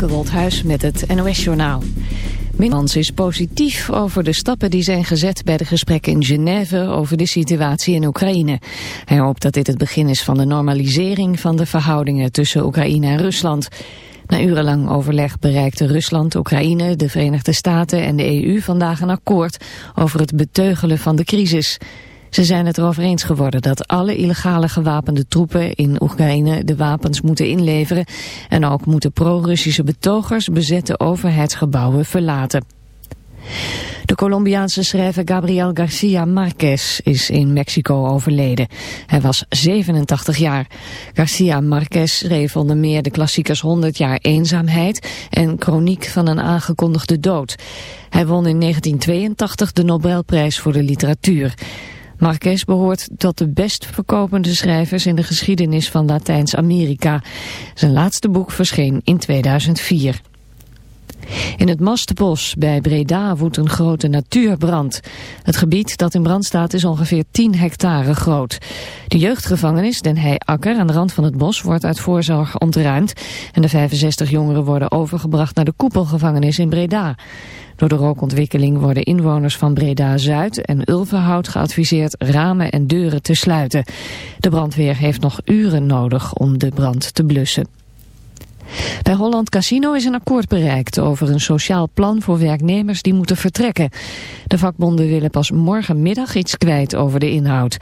Femke Woldhuis met het NOS-journaal. Minnans is positief over de stappen die zijn gezet bij de gesprekken in Genève over de situatie in Oekraïne. Hij hoopt dat dit het begin is van de normalisering van de verhoudingen tussen Oekraïne en Rusland. Na urenlang overleg bereikten Rusland, Oekraïne, de Verenigde Staten en de EU vandaag een akkoord over het beteugelen van de crisis. Ze zijn het erover eens geworden dat alle illegale gewapende troepen in Oekraïne de wapens moeten inleveren en ook moeten pro-Russische betogers bezette overheidsgebouwen verlaten. De Colombiaanse schrijver Gabriel Garcia Marquez is in Mexico overleden. Hij was 87 jaar. Garcia Marquez schreef onder meer de klassiekers 100 jaar eenzaamheid en Chroniek van een aangekondigde dood. Hij won in 1982 de Nobelprijs voor de literatuur. Marquez behoort tot de best verkopende schrijvers in de geschiedenis van Latijns-Amerika. Zijn laatste boek verscheen in 2004. In het Mastbos bij Breda woedt een grote natuurbrand. Het gebied dat in brand staat is ongeveer 10 hectare groot. De jeugdgevangenis Den Heiakker aan de rand van het bos wordt uit voorzorg ontruimd. En de 65 jongeren worden overgebracht naar de koepelgevangenis in Breda. Door de rookontwikkeling worden inwoners van Breda-Zuid en Ulvenhout geadviseerd ramen en deuren te sluiten. De brandweer heeft nog uren nodig om de brand te blussen. Bij Holland Casino is een akkoord bereikt over een sociaal plan voor werknemers die moeten vertrekken. De vakbonden willen pas morgenmiddag iets kwijt over de inhoud.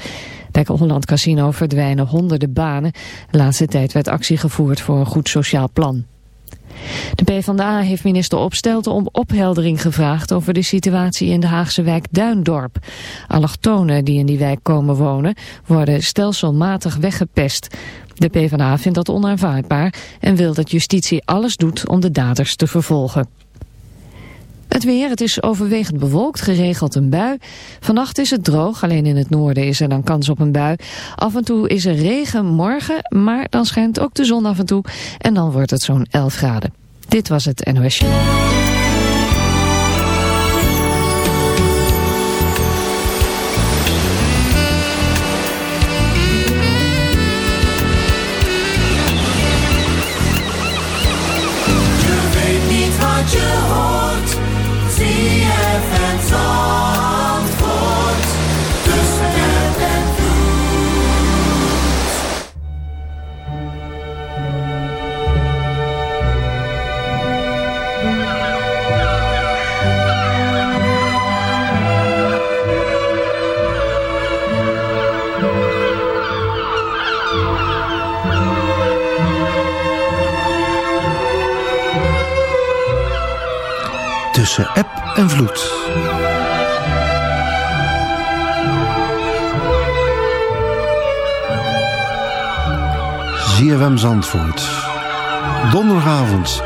Bij Holland Casino verdwijnen honderden banen. De laatste tijd werd actie gevoerd voor een goed sociaal plan. De PvdA heeft minister Opstelten om opheldering gevraagd over de situatie in de Haagse wijk Duindorp. Allochtonen die in die wijk komen wonen worden stelselmatig weggepest. De PvdA vindt dat onaanvaardbaar en wil dat justitie alles doet om de daders te vervolgen. Het weer, het is overwegend bewolkt, geregeld een bui. Vannacht is het droog, alleen in het noorden is er dan kans op een bui. Af en toe is er regen morgen, maar dan schijnt ook de zon af en toe. En dan wordt het zo'n 11 graden. Dit was het NOS tussen app en vloed. ZFM Zandvoort. Donderdagavond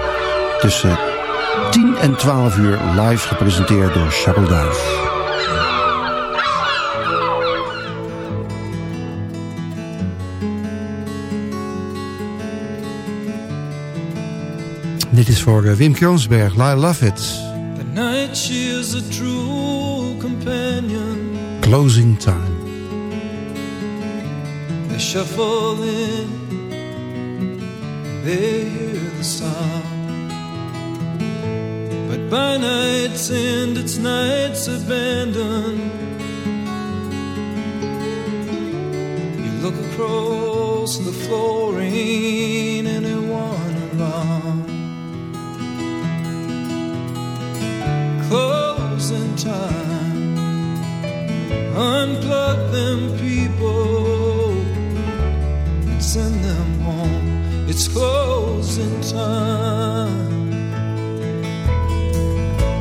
tussen 10 en 12 uur live gepresenteerd door Charles Duif. Dit is voor eh, Wim Kroonsberg, I Love It. She is a true companion. Closing time. They shuffle in, they hear the sound. But by night's end, it's night's abandoned. You look across the flooring, time.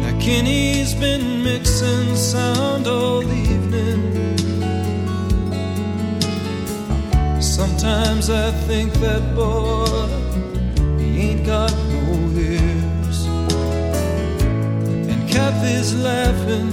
Now Kenny's been mixing sound all evening. Sometimes I think that boy, he ain't got no ears. And Kathy's laughing,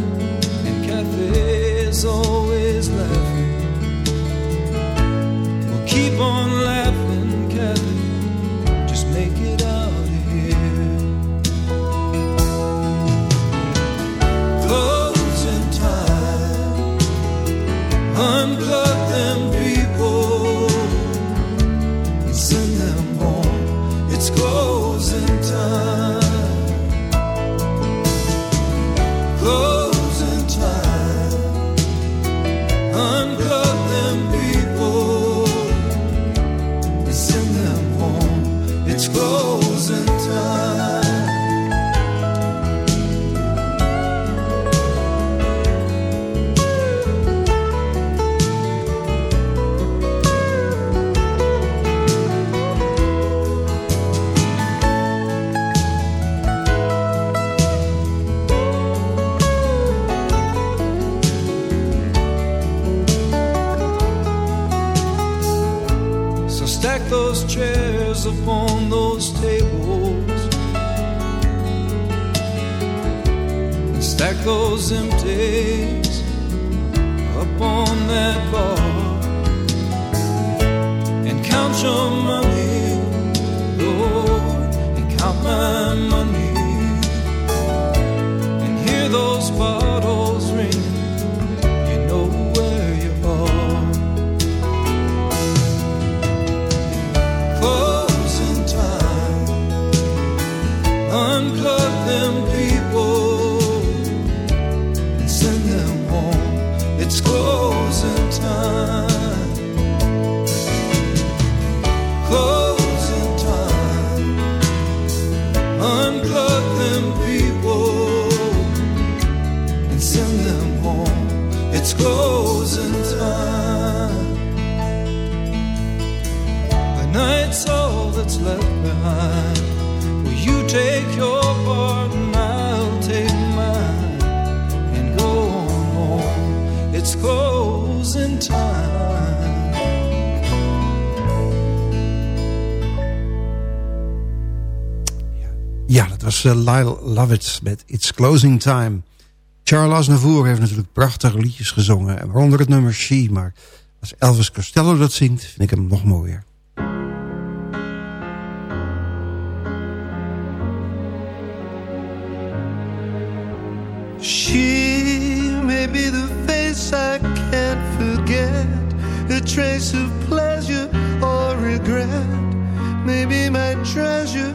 those chairs, upon those tables, stack those empties upon that bar, and count your money. Was uh, Lyle Lovett met It's Closing Time. Charles Navour heeft natuurlijk prachtige liedjes gezongen. Waaronder het nummer She. Maar als Elvis Costello dat zingt, vind ik hem nog mooier. She may be the face I can't forget. A trace of pleasure or regret. Maybe my treasure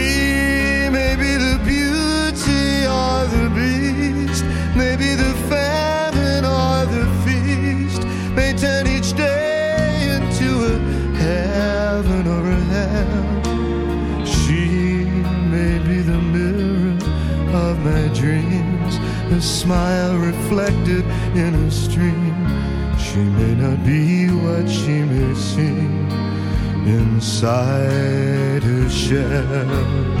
a smile reflected in a stream. She may not be what she may seem inside her shell.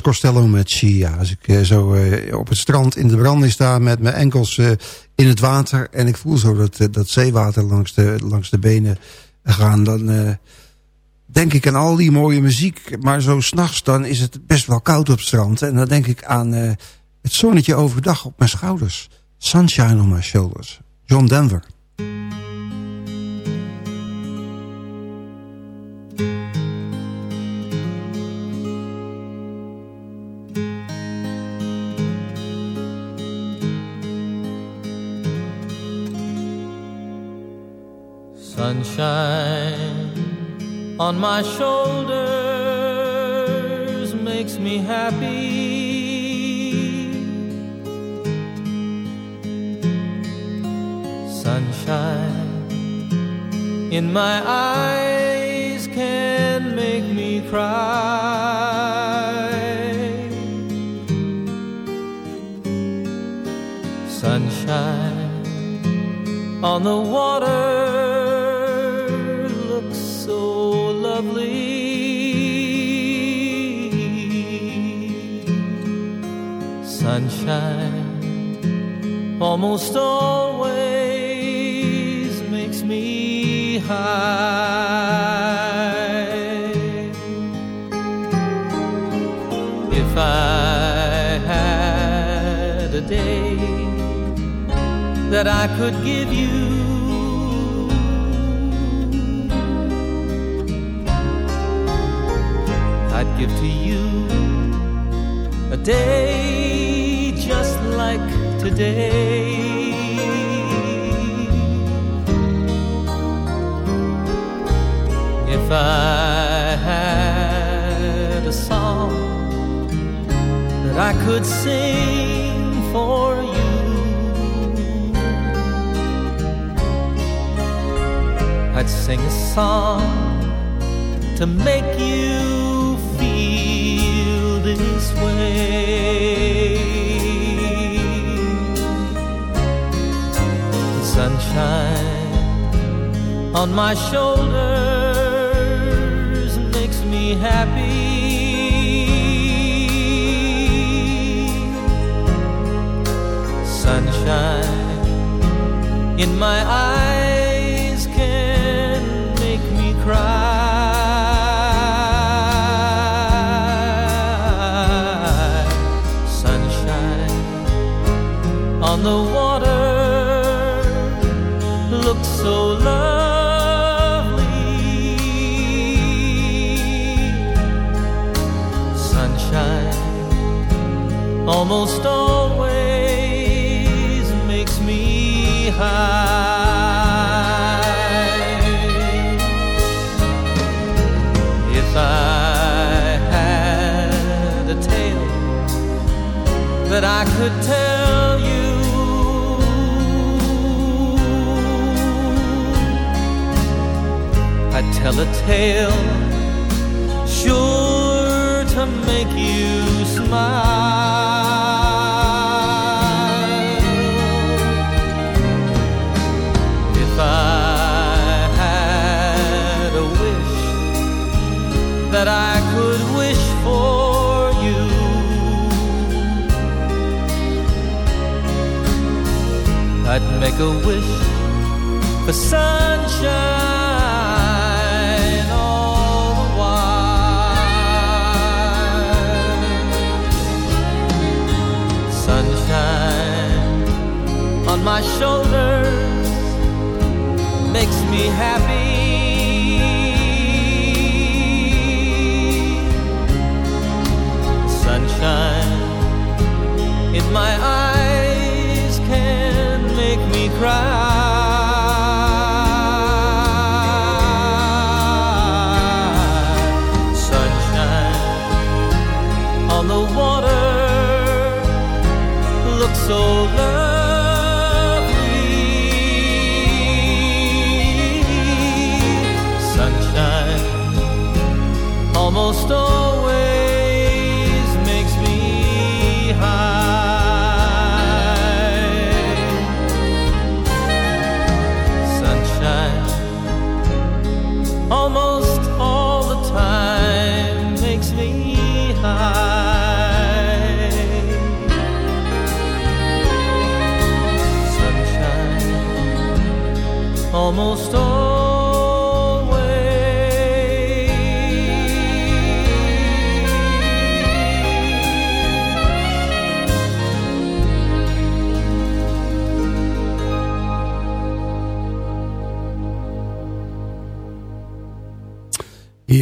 Costello met Shia. Als ik zo op het strand in de branding sta met mijn enkels in het water... en ik voel zo dat, dat zeewater langs de, langs de benen gaan... dan denk ik aan al die mooie muziek. Maar zo s'nachts dan is het best wel koud op het strand. En dan denk ik aan het zonnetje overdag op mijn schouders. Sunshine on my shoulders. John Denver. Sunshine on my shoulders makes me happy. Sunshine in my eyes can make me cry. Sunshine on the water almost always makes me high. If I had a day that I could give you. I'd give to you a day just like today. I had a song that I could sing for you, I'd sing a song to make you feel this way. sunshine on my shoulders happy. Sunshine in my eyes can make me cry. Sunshine on the water looks so lovely. Almost always makes me high. If I had a tale that I could tell you I'd tell a tale make a wish for sunshine all the while. Sunshine on my shoulders makes me happy. Sunshine in my eyes Sunshine on the water looks so lovely. almost always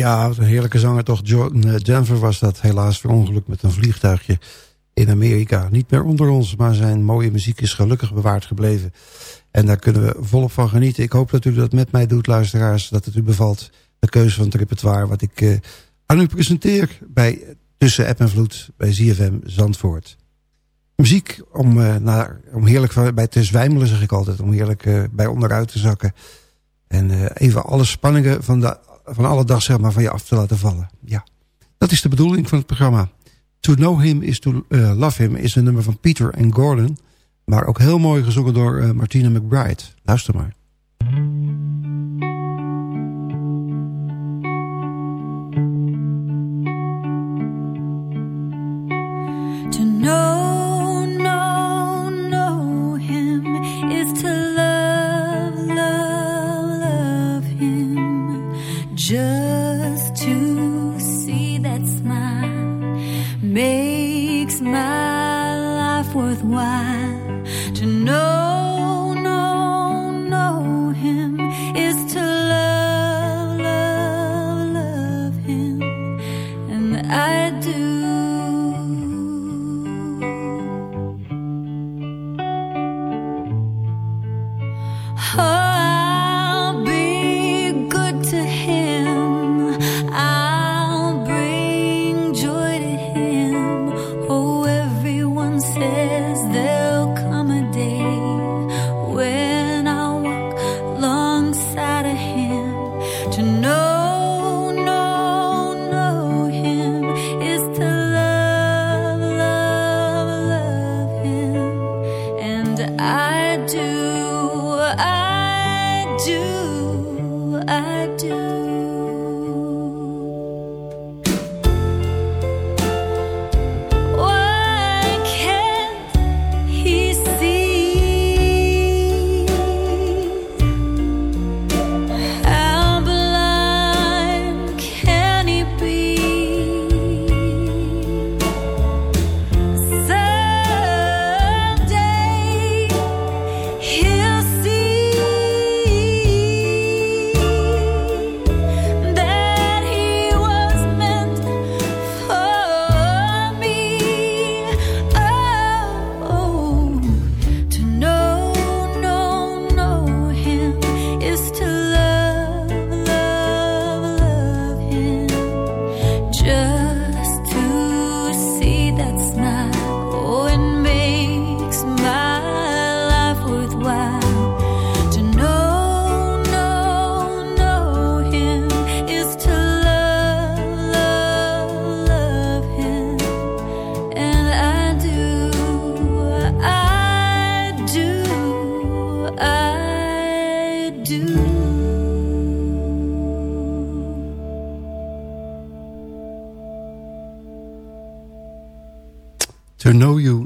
Ja, een heerlijke zanger toch. John eh, Denver was dat helaas verongelukt met een vliegtuigje in Amerika. Niet meer onder ons, maar zijn mooie muziek is gelukkig bewaard gebleven. En daar kunnen we volop van genieten. Ik hoop dat u dat met mij doet, luisteraars. Dat het u bevalt, de keuze van het repertoire... wat ik uh, aan u presenteer bij Tussen App en Vloed bij ZFM Zandvoort. Muziek om, uh, naar, om heerlijk bij te zwijmelen, zeg ik altijd. Om heerlijk uh, bij onderuit te zakken. En even alle spanningen van, de, van alle dag zeg maar, van je af te laten vallen. Ja, dat is de bedoeling van het programma. To Know Him is To Love Him is een nummer van Peter en Gordon... Maar ook heel mooi gezongen door uh, Martina McBride. Luister maar. To know,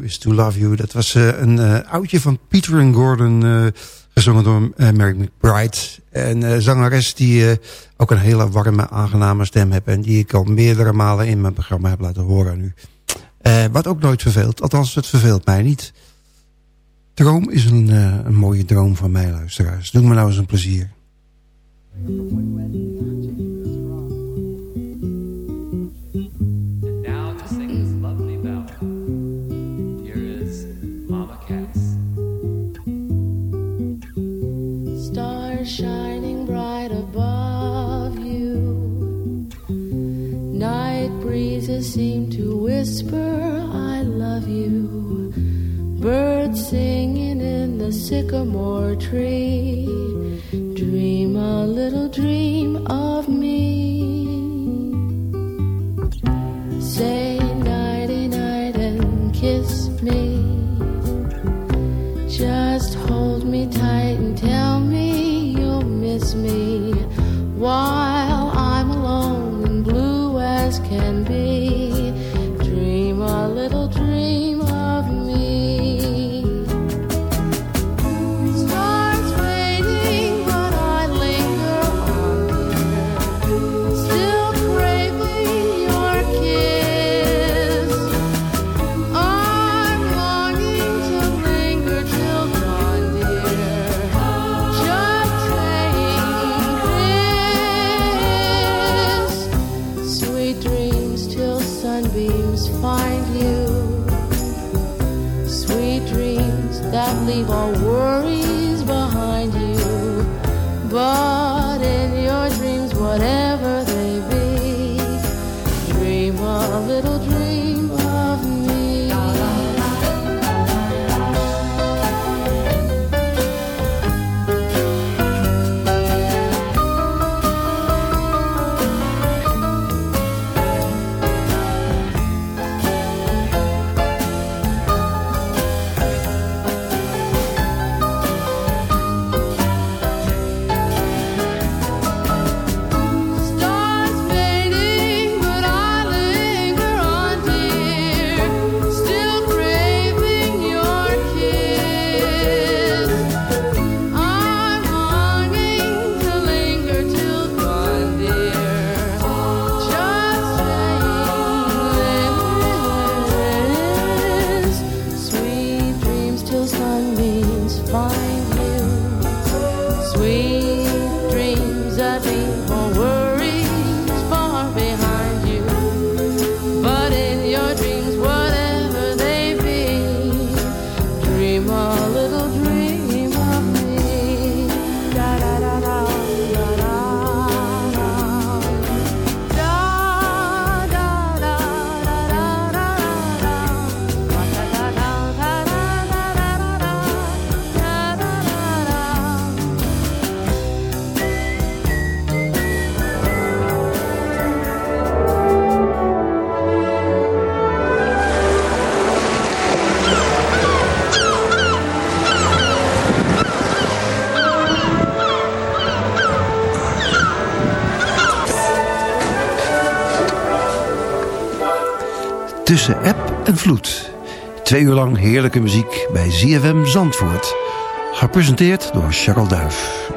is To Love You. Dat was uh, een uh, oudje van Peter en Gordon, uh, gezongen door Mary McBride. En zangeres die ook een hele warme, aangename stem heeft... en die ik al meerdere malen in mijn programma heb laten horen aan u. wat ook nooit verveelt, althans het verveelt mij niet. Droom is een, een mooie droom van mij, luisteraars. Doe me nou eens een plezier. Seem to whisper, I love you. Birds singing in the sycamore tree. Dream a little dream of me. Say nighty night and kiss me. Just hold me tight and tell me you'll miss me. While I'm alone and blue as can be. Tussen app en vloed. Twee uur lang heerlijke muziek bij ZFM Zandvoort. Gepresenteerd door Charles Duif.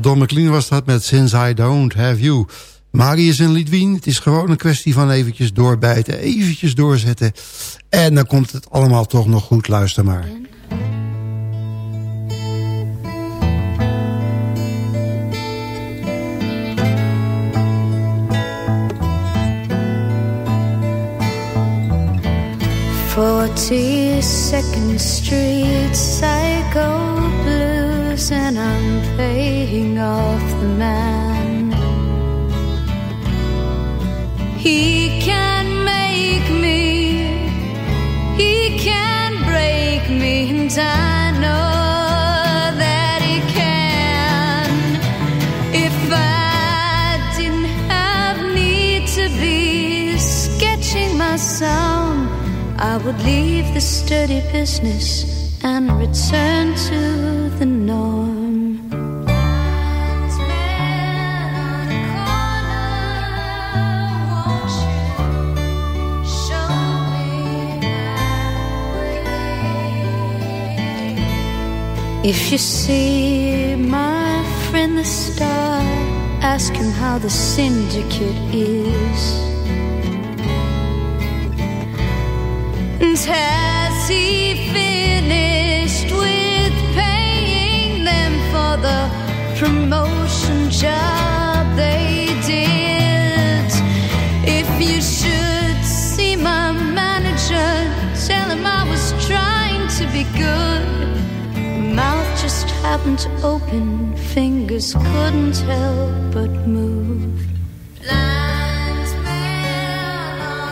domme Don was dat met Since I Don't Have You. Marius en Lidwien, het is gewoon een kwestie van eventjes doorbijten, eventjes doorzetten. En dan komt het allemaal toch nog goed, luister maar. Forty second street, psycho blues and unpaid off the man. He can make me, he can break me, and I know that he can. If I didn't have need to be sketching my song, I would leave the sturdy business and return to the norm. If you see my friend the star, ask him how the syndicate is. And has he finished with paying them for the promotion job they did? If you should see my manager, tell him I was trying to be good. Happened to open, fingers couldn't help but move. On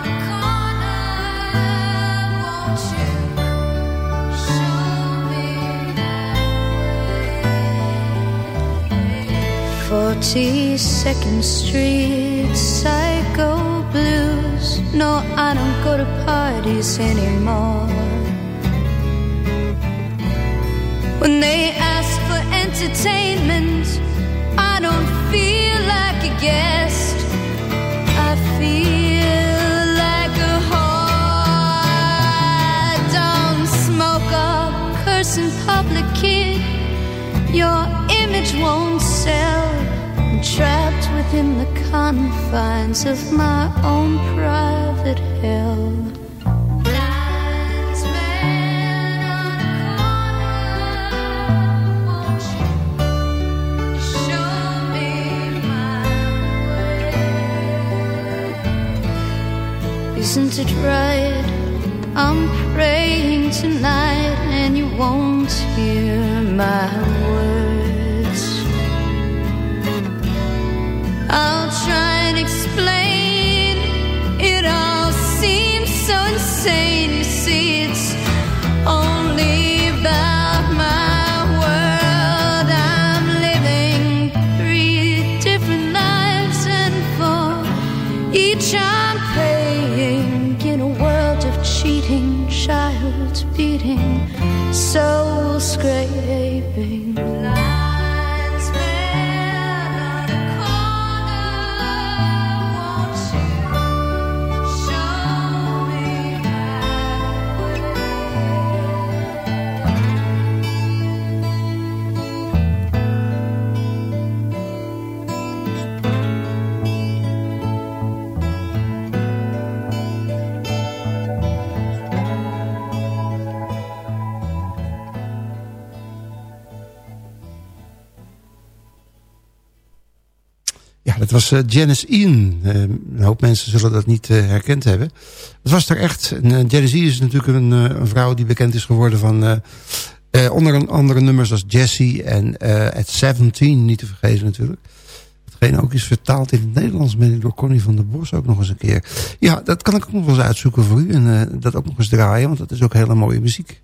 a corner, won't you show me Forty Second Street, Psycho Blues. No, I don't go to parties anymore. When they ask for entertainment, I don't feel like a guest. I feel like a whore. Don't smoke or curse in public, kid. Your image won't sell. I'm trapped within the confines of my own private hell. It right? I'm praying tonight, and you won't hear my words. I'll try and explain. Soul was eh, Janice Ian. Eh, een hoop mensen zullen dat niet eh, herkend hebben. Het was er echt. En, Janice Ian is natuurlijk een, een vrouw die bekend is geworden van... onder andere nummers als Jessie en At 17, niet te vergeten natuurlijk. Hetgeen ook is vertaald in het Nederlands, ik, door Connie van der Bos ook nog eens een keer. Ja, dat kan ik ook nog eens uitzoeken voor u en dat ook nog eens draaien, want dat is ook hele mooie muziek.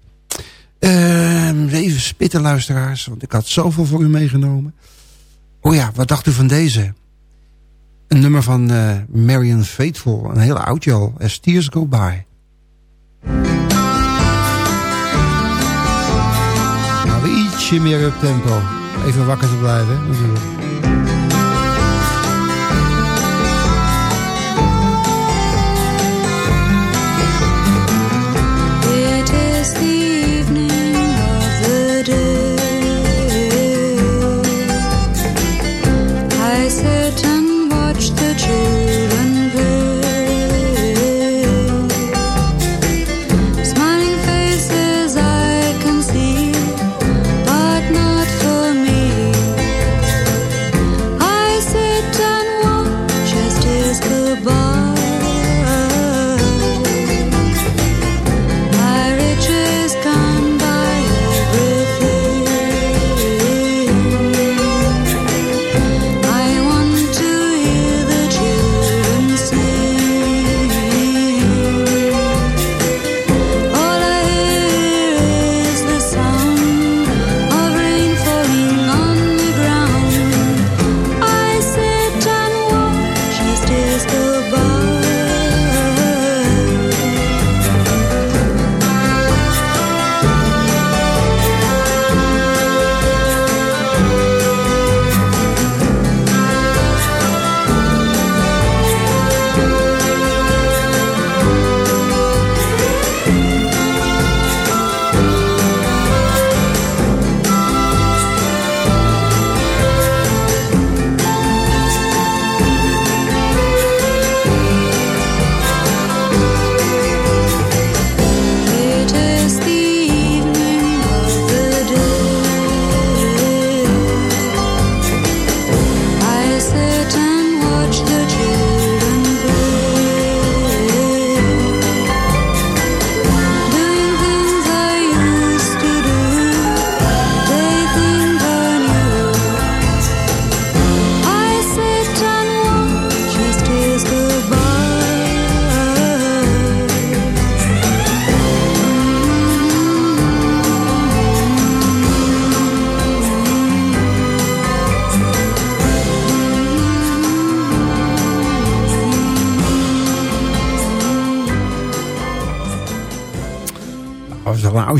Ehm, even spitten, luisteraars, want ik had zoveel voor u meegenomen. Oh ja, wat dacht u van deze? Een nummer van eh, Marion Faithful, een hele oudje al, As Tears Go By. Nou, ietsje meer op tempo. Even wakker te blijven, natuurlijk.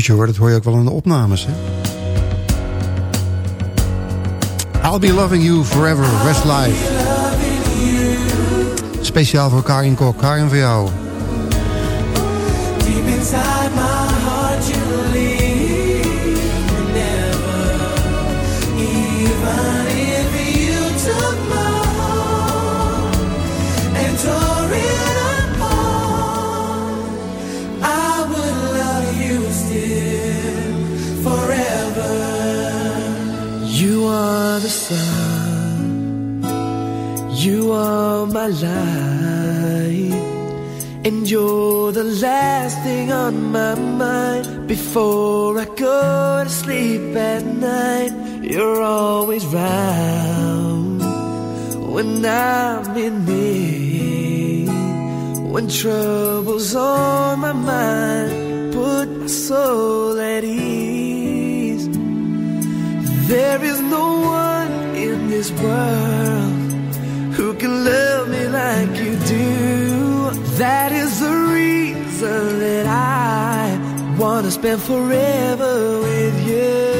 Hoor, dat hoor je ook wel in de opnames. Hè? I'll be loving you forever, Westlife. Speciaal voor Karin Kok. Karin voor jou. Deep inside my heart you leave light. And you're the last thing on my mind. Before I go to sleep at night You're always round. When I'm in need When trouble's on my mind Put my soul at ease. There is no one in this world That is the reason that I wanna spend forever with you.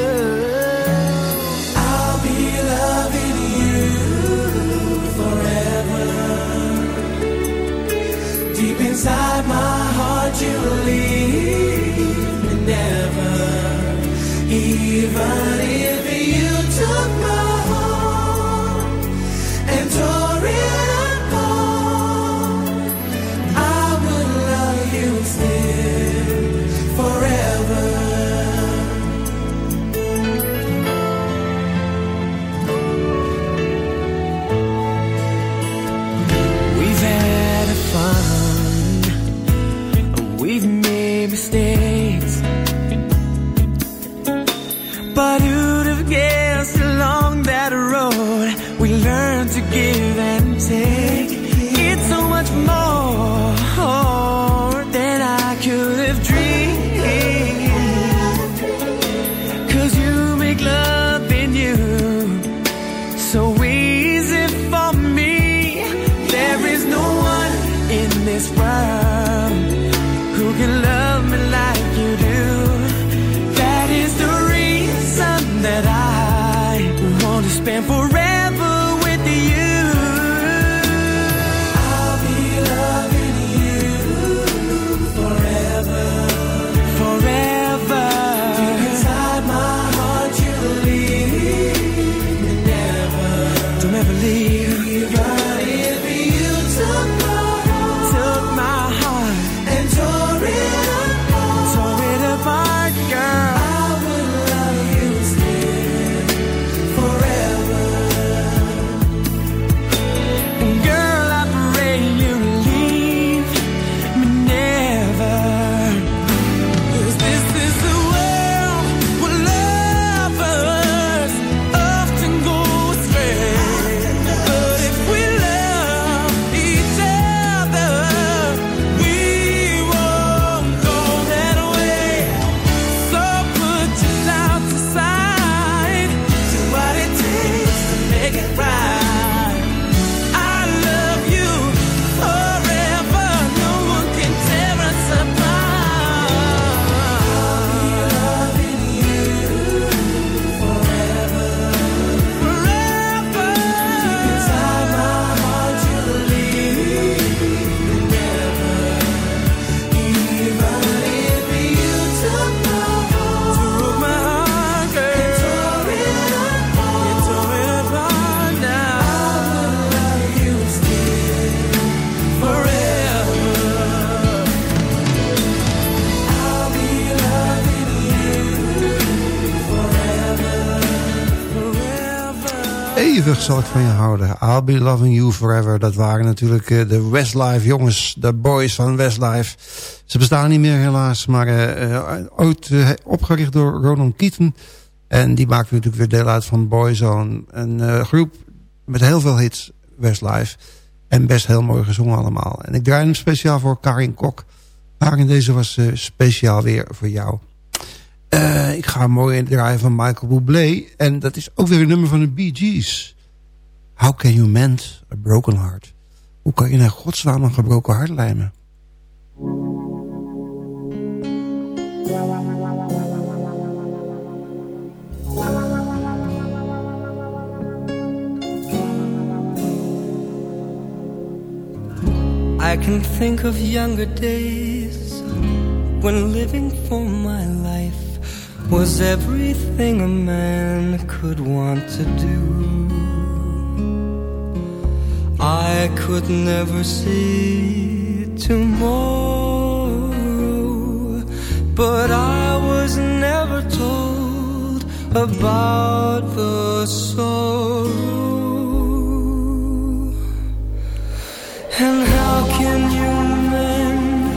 Zal ik van je houden. I'll be loving you forever. Dat waren natuurlijk eh, de Westlife jongens. De boys van Westlife. Ze bestaan niet meer helaas. Maar eh, ooit opgericht door Ronan Keaton. En die maakte natuurlijk weer deel uit van Boyzone. Een groep met heel veel hits. Westlife. En best heel mooi gezongen allemaal. En ik draai hem speciaal voor Karin Kok. Karin, deze was speciaal weer voor jou. Ik ga mooi draaien van Michael Bublé. En dat is ook weer een nummer van de Bee Gees. How can you mend a broken heart? Hoe kan je naar godsnaam een gebroken hart lijmen? I can think of younger days when living for my life was everything a man could want to do. I could never see tomorrow, but I was never told about the sorrow. And how can you mend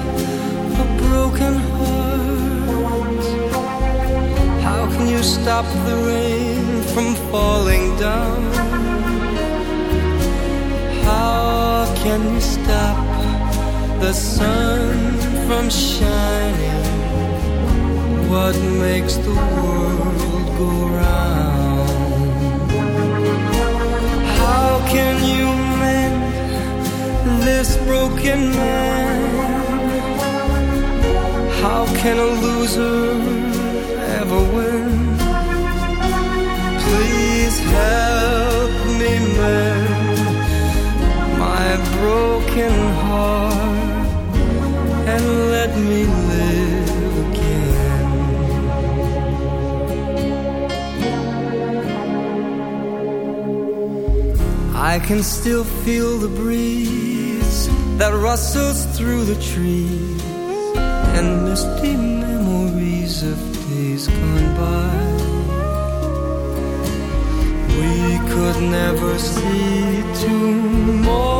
a broken heart? How can you stop the rain from falling down? Can you stop the sun from shining? What makes the world go round? How can you mend this broken man? How can a loser ever win? Please help me mend broken heart and let me live again. I can still feel the breeze that rustles through the trees and misty memories of days gone by. We could never see tomorrow,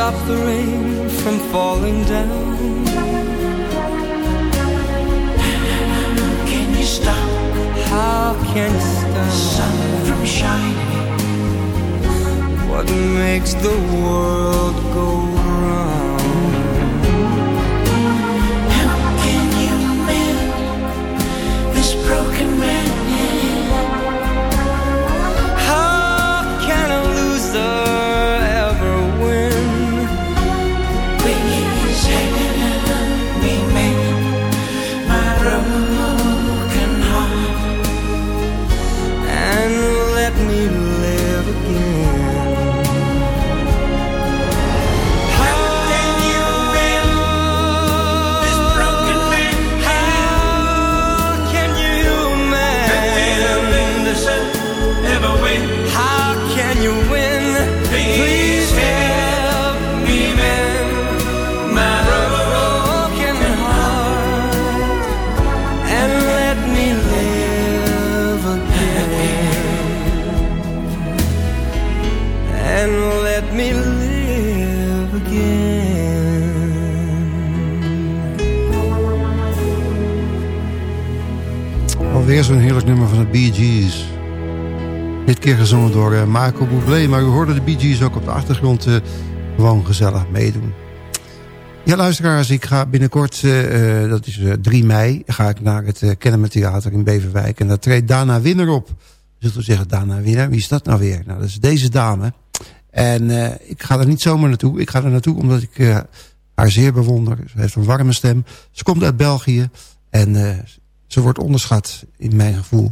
stop the rain from falling down? Can you stop How can you stop sun from shining? what makes the world go Zo'n heerlijk nummer van de Bee Gees. Dit keer gezongen door eh, Marco Bublé. Maar u hoorde de Bee Gees ook op de achtergrond eh, gewoon gezellig meedoen. Ja, luisteraars, ik ga binnenkort, eh, dat is eh, 3 mei... ga ik naar het uh, Kennemer Theater in Beverwijk. En daar treedt Dana Winner op. Zult wel zeggen, Dana Winner, wie is dat nou weer? Nou, dat is deze dame. En ik ga er niet zomaar naartoe. Ik ga er naartoe omdat ik haar zeer bewonder. Ze heeft een warme stem. Ze komt uit België. En eh, ze wordt onderschat in mijn gevoel.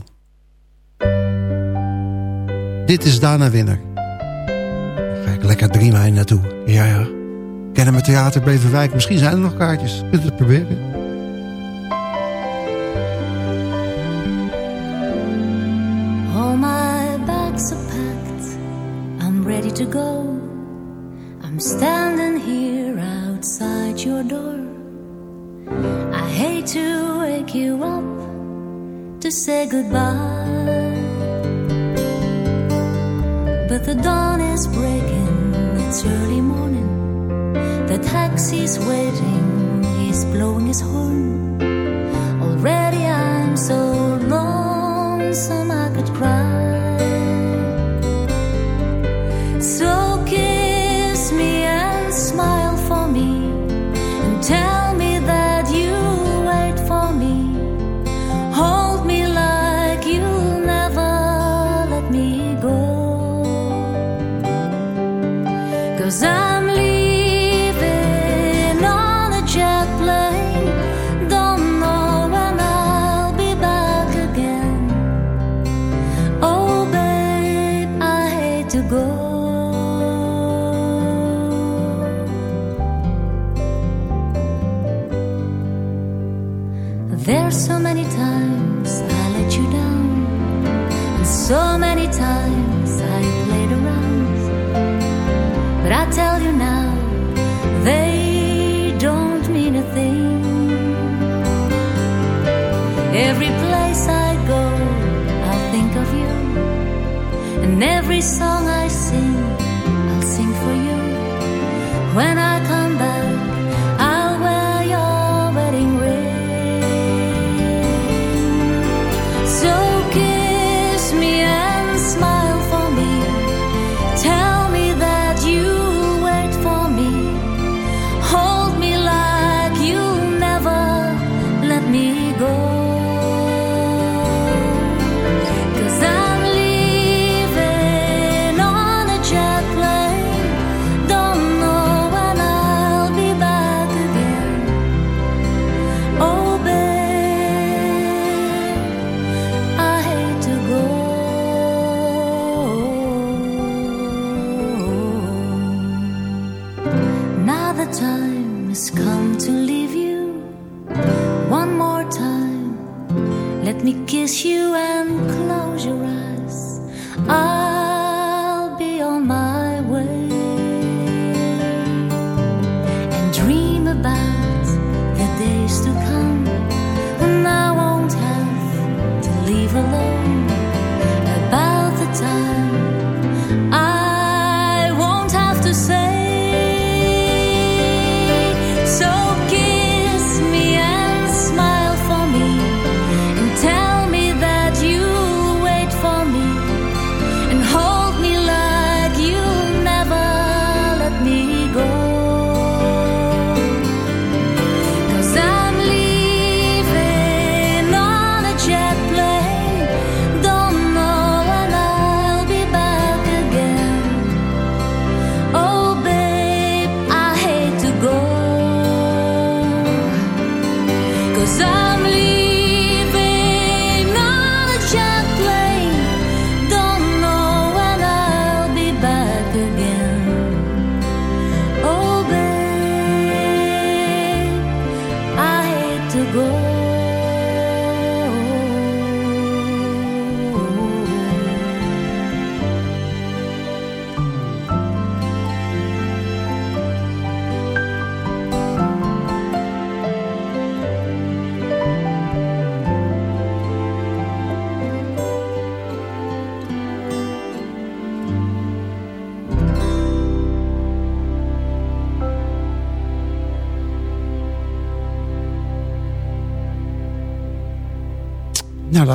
Dit is Dana Winner. Daar ga ik lekker 3 mei naartoe. Ja, ja. Kennen mijn theater Beverwijk. Misschien zijn er nog kaartjes. Kunt het proberen. All my bags are packed, I'm ready to go. I'm standing here outside your door. I hate to wake you up to say goodbye. But the dawn is breaking, it's early morning. The taxi's waiting, he's blowing his horn. There's so many times I let you down, and so many times I played around. But I tell you now, they don't mean a thing. Every place I go, I think of you, and every song I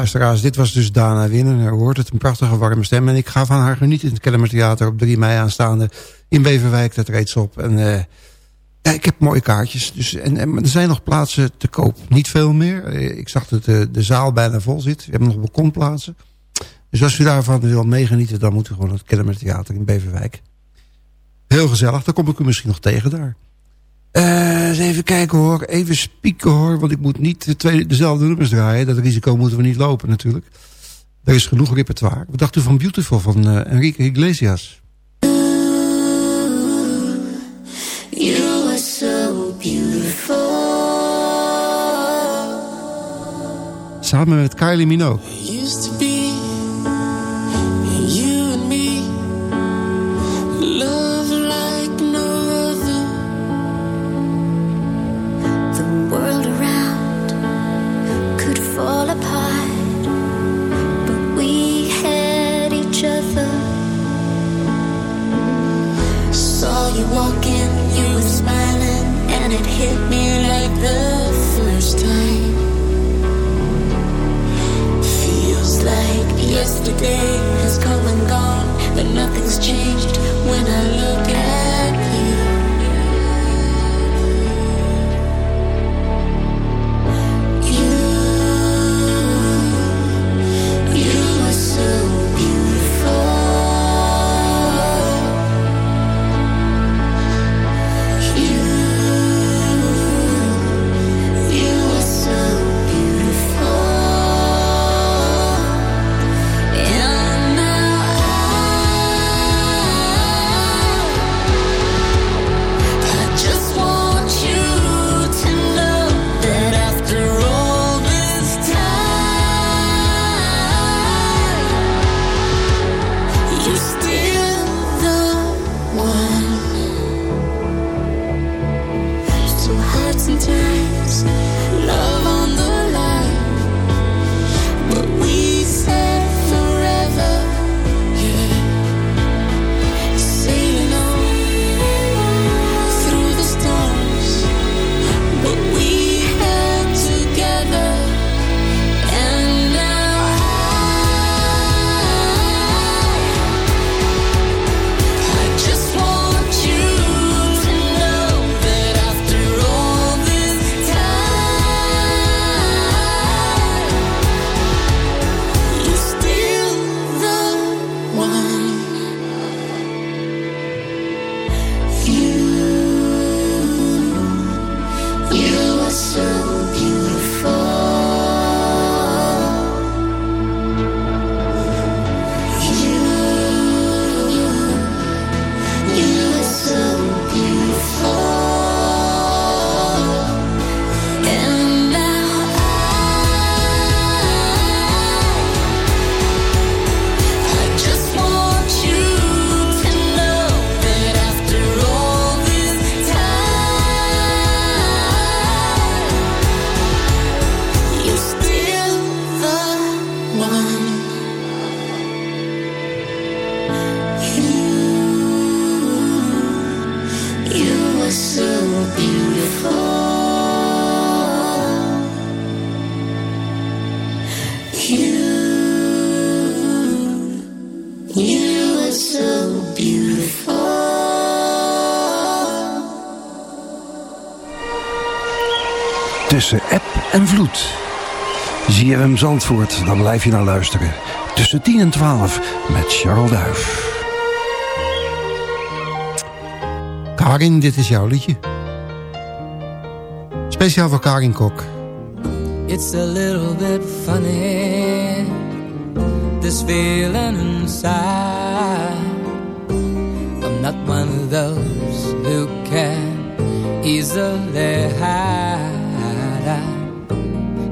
luisteraars, dit was dus Dana Winnen. U hoort het, een prachtige warme stem. En ik ga van haar genieten in het Kellermer Theater op 3 mei aanstaande in Beverwijk. Dat reeds op. En eh, ja, ik heb mooie kaartjes. Dus, en, er zijn nog plaatsen te koop. Niet veel meer. Eh, Ik zag dat de, de zaal bijna vol zit. We hebben nog balkonplaatsen. Dus als u daarvan wil meegenieten, dan moet u gewoon naar het Kellermer Theater in Beverwijk. Heel gezellig, dan kom ik u misschien nog tegen daar. Eh, eens even kijken hoor, even spieken hoor, want ik moet niet de tweede, dezelfde nummers draaien. Dat risico moeten we niet lopen natuurlijk. Er is genoeg repertoire. Wat dacht u van Beautiful van eh, Enrique Iglesias? You were so beautiful. Samen met Kylie Minogue. Yesterday ZFM Zandvoort, dan blijf je naar luisteren. Tussen 10 en 12 met Charles Duif. Karin, dit is jouw liedje. Speciaal voor Karin Kok. It's a little bit funny This feeling inside I'm not one of those who can easily hide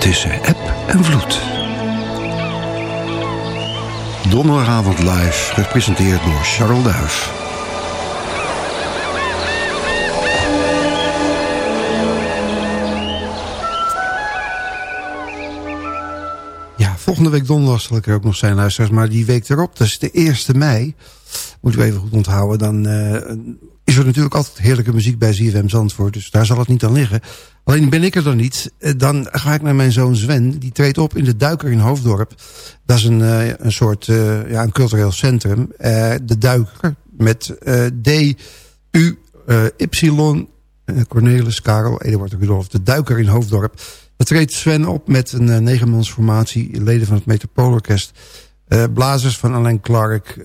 Tussen app en vloed. Donderdagavond live, gepresenteerd door Charles Duif. Ja, volgende week donderdag zal ik er ook nog zijn, luisteraars. Maar die week erop, dat is de 1 mei. Moeten we even goed onthouden. Dan uh, is er natuurlijk altijd heerlijke muziek bij ZFM Zandvoort. Dus daar zal het niet aan liggen. Alleen ben ik er dan niet. Eh, dan ga ik naar mijn zoon Sven. Die treedt op in de Duiker in Hoofddorp. Dat is een, uh, een soort uh, ja, een cultureel centrum. de Duiker met D-U-Y... Cornelis, Karel, Eduard Rudolf. De Duiker in Hoofddorp. Dat treedt Sven op met een negenmansformatie, leden van het Metropoolorkest. Blazers van Alain Clark,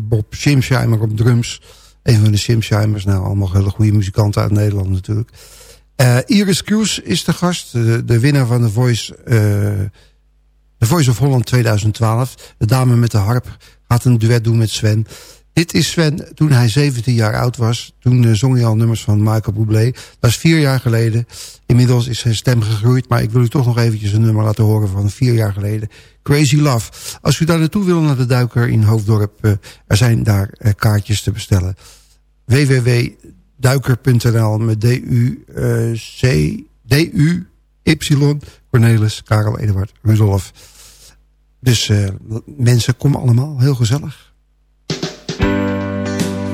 Bob Schimsheimer op drums. Een van de Schimsheimers, nou allemaal hele goede muzikanten uit Nederland natuurlijk. Iris Kroes is de gast, de, winnaar van de Voice, The Voice of Holland 2012. De dame met de harp gaat een duet doen met Sven. Dit is Sven toen hij 17 jaar oud was. Toen uh, zong hij al nummers van Michael Bublé. Dat is vier jaar geleden. Inmiddels is zijn stem gegroeid. Maar ik wil u toch nog eventjes een nummer laten horen van vier jaar geleden. Crazy Love. Als u daar naartoe wil naar de Duiker in Hoofddorp. Uh, er zijn daar uh, kaartjes te bestellen. www.duiker.nl met D-U-C... D-U-Y... Cornelis, Karel, Eduard, Rudolf. Dus mensen, komen allemaal. Heel gezellig.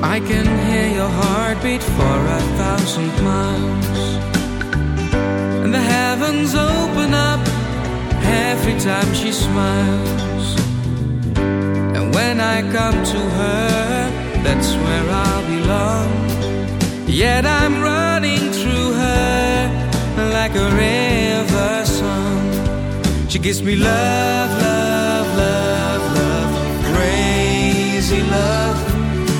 I can hear your heartbeat for a thousand miles And the heavens open up every time she smiles And when I come to her, that's where I belong Yet I'm running through her like a river song She gives me love, love, love, love Crazy love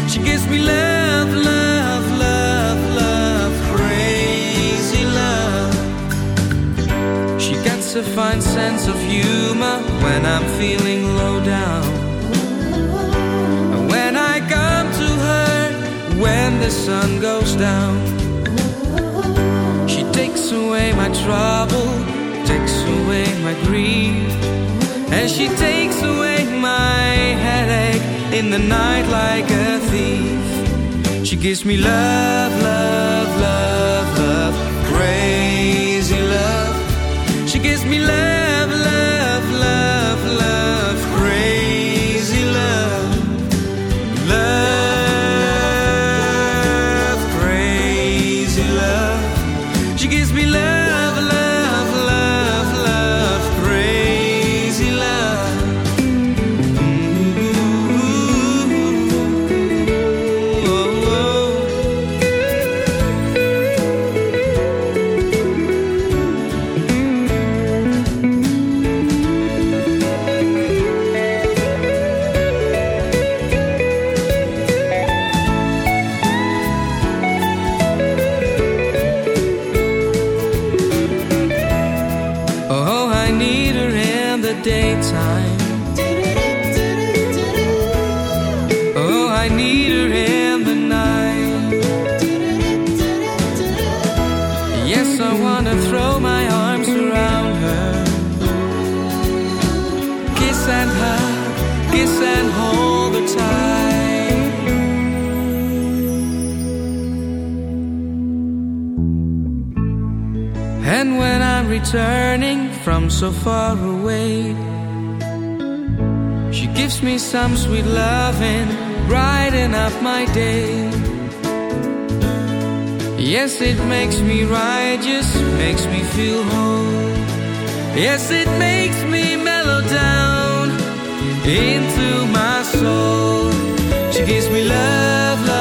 she gives me love, love, love, love, crazy love. She gets a fine sense of humor when I'm feeling low down. When the sun goes down, she takes away my trouble, takes away my grief, and she takes away my headache in the night like a thief. She gives me love, love, love, love, crazy love. She gives me love, I wanna throw my arms around her. Kiss and hug, kiss and hold her tight. And when I'm returning from so far away, she gives me some sweet loving, brighten up my day. Yes, it makes me righteous, makes me feel whole. Yes, it makes me mellow down into my soul. She gives me love, love,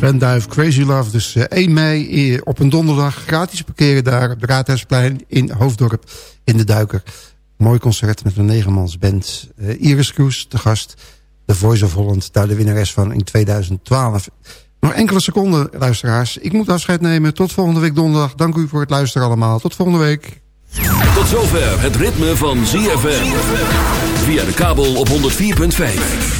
Sven Duif, Crazy Love. Dus eh, 1 mei eh, op een donderdag gratis parkeren daar op de Raadhuisplein in Hoofddorp in de Duiker. Mooi concert met een negenmansband. Uh, Iris Kroes, de gast. The Voice of Holland, daar de winnares van in 2012. Nog enkele seconden, luisteraars. Ik moet afscheid nemen. Tot volgende week donderdag. Dank u voor het luisteren allemaal. Tot volgende week. Tot zover het ritme van ZFM. Via de kabel op 104.5.